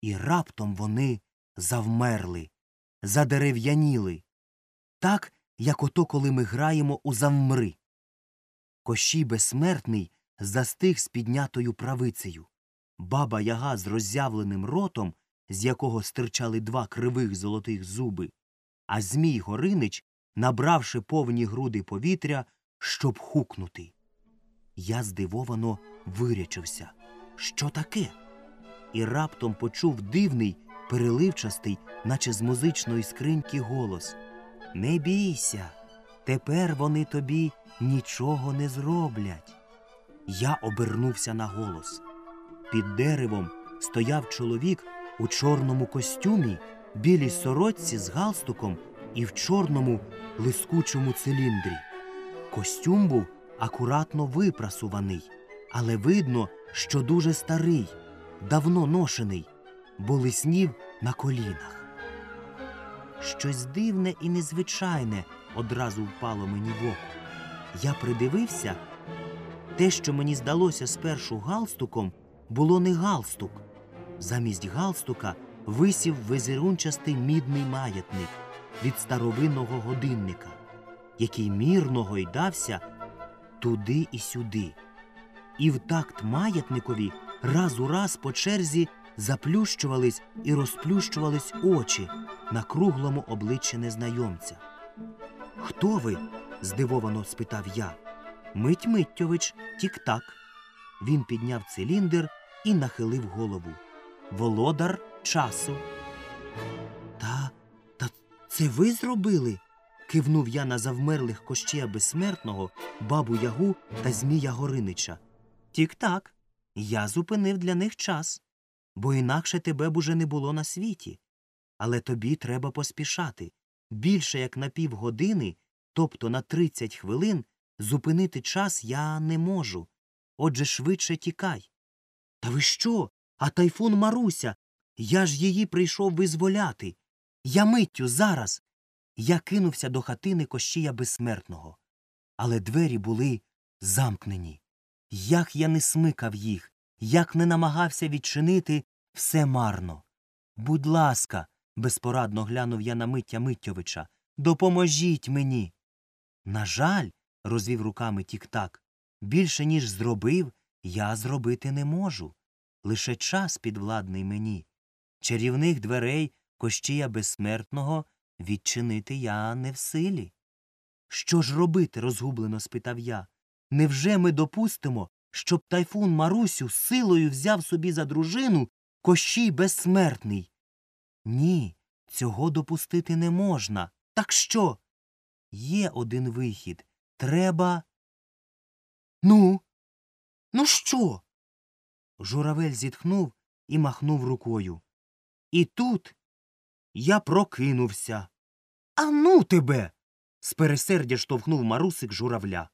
І раптом вони завмерли, задерев'яніли, так, як ото коли ми граємо у завмри. Кощій безсмертний застиг з піднятою правицею. Баба яга з роззявленим ротом, з якого стирчали два кривих золотих зуби, а Змій Горинич, набравши повні груди повітря, щоб хукнути. Я здивовано вирячився. Що таке? І раптом почув дивний, переливчастий, наче з музичної скриньки голос. Не бійся, тепер вони тобі нічого не зроблять. Я обернувся на голос. Під деревом стояв чоловік у чорному костюмі, білій сорочці з галстуком і в чорному лискучому циліндрі. Костюм був акуратно випрасуваний, але видно, що дуже старий, давно ношений, бо лиснів на колінах. Щось дивне і незвичайне одразу впало мені в око. Я придивився. Те, що мені здалося спершу галстуком, було не галстук. Замість галстука висів визерунчастий мідний маятник від старовинного годинника, який мірно гойдався туди і сюди. І в такт маятникові раз у раз по черзі заплющувались і розплющувались очі на круглому обличчі незнайомця. Хто ви? здивовано спитав я. Мить Миттєвич, тік-так. Він підняв циліндр і нахилив голову. Володар часу. Та, та це ви зробили? кивнув я на завмерлих кощея безсмертного, бабу Ягу та Змія Горинича. Тік-так, я зупинив для них час, бо інакше тебе б уже не було на світі. Але тобі треба поспішати. Більше як на півгодини, тобто на 30 хвилин, зупинити час я не можу. Отже, швидше тікай. Та ви що? А тайфун Маруся. Я ж її прийшов визволяти. Я миттю зараз. Я кинувся до хатини Кощія безсмертного. Але двері були замкнені. Як я не смикав їх, як не намагався відчинити, все марно. Будь ласка, безпорадно глянув я на Миття Миттєвича, допоможіть мені. На жаль, розвів руками тік-так, більше, ніж зробив, я зробити не можу. Лише час підвладний мені. Чарівних дверей Кощія безсмертного відчинити я не в силі. Що ж робити? розгублено спитав я. Невже ми допустимо, щоб тайфун Марусю силою взяв собі за дружину Кощій безсмертний? Ні, цього допустити не можна. Так що? Є один вихід. Треба. Ну? Ну що? Журавель зітхнув і махнув рукою. І тут я прокинувся. А ну тебе. з пересердя штовхнув марусик журавля.